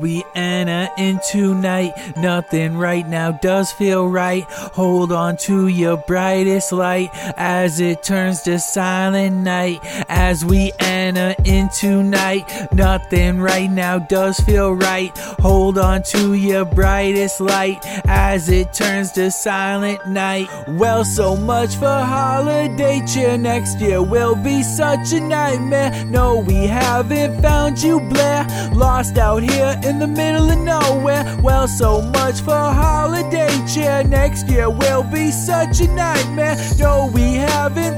We enter into night, nothing right now does feel right. Hold on to your brightest light as it turns to silent night. As we enter into night, nothing right now does feel right. Hold on to your brightest light as it turns to silent night. Well, so much for holiday cheer. Next year will be such a nightmare. No, we haven't found you, Blair. Lost out here in the middle of nowhere. Well, so much for holiday cheer. Next year will be such a nightmare. No, we haven't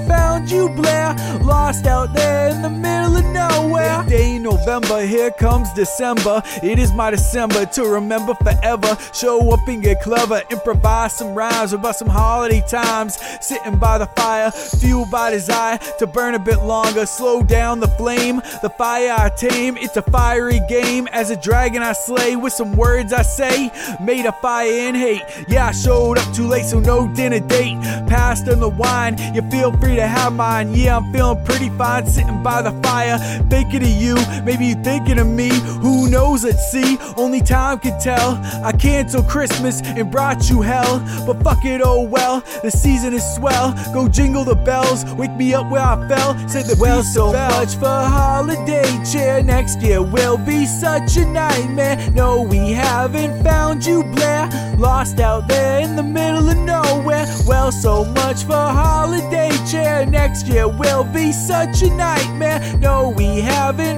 November, here comes December. It is my December to remember forever. Show up and get clever. Improvise some rhymes about some holiday times. Sitting by the fire, fueled by desire to burn a bit longer. Slow down the flame. The fire I tame. It's a fiery game. As a dragon I slay with some words I say. Made a fire in hate. Yeah, I showed up too late, so no dinner date. Passed on the wine. You feel free to have mine. Yeah, I'm feeling pretty fine sitting by the fire. Thinking of you. Maybe you thinking of me. Who knows? Let's see. Only time can tell. I canceled Christmas and brought you hell. But fuck it, oh well. The season is swell. Go jingle the bells. Wake me up where I fell. Said the well, so much for holiday cheer. Next year will be such a nightmare. No, we haven't found you, Blair. Lost out there in the middle of nowhere. Well, so much for holiday cheer. Next year will be such a nightmare. No, we haven't found you, Blair.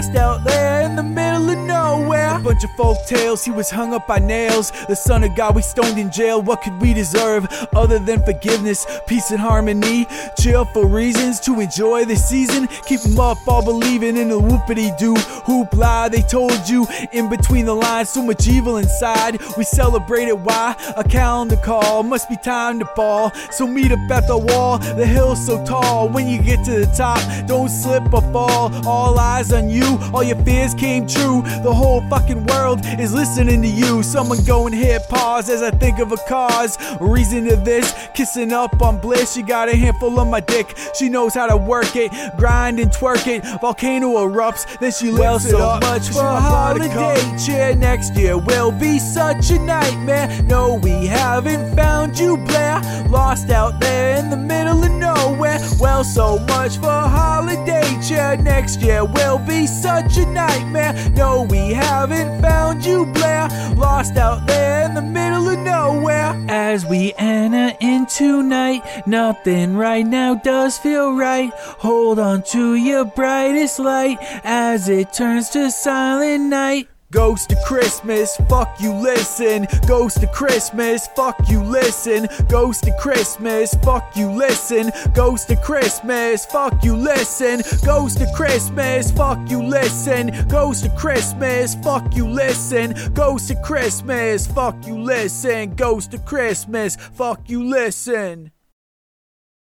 Lost out there in the middle of folk tales, he was hung up by nails. The son of God, we stoned in jail. What could we deserve other than forgiveness, peace, and harmony? Chill for reasons to enjoy the season. Keep 'em up, all believing in the whoopity doo. Hoopla, they told you in between the lines, so much evil inside. We celebrated why a calendar call must be time to fall. So meet up at the wall, the hill's so tall. When you get to the top, don't slip or fall. All eyes on you, all your fears came true. The whole fucking world is listening to you. Someone go and hit pause as I think of a cause. Reason to this, kissing up on bliss. She got a handful of my dick. She knows how to work it, grind and twerk it. Volcano erupts, then she lifts Well, it so up. much for my holiday cheer. Next year will be such a nightmare. No, we haven't found you, Blair. Lost out there in the middle of nowhere. Well, so much for holiday Next year will be such a nightmare. No, we haven't found you, Blair. Lost out there in the middle of nowhere. As we enter into night, nothing right now does feel right. Hold on to your brightest light as it turns to silent night. Ghost of Christmas, fuck you, listen. Ghost of Christmas, fuck you, listen. Ghost of Christmas, fuck you, listen. Ghost of Christmas, fuck you, listen. Ghost of Christmas, fuck you, listen. Ghost of Christmas, fuck you, listen. Ghost of Christmas, fuck you, listen. Ghost of Christmas, fuck you, listen.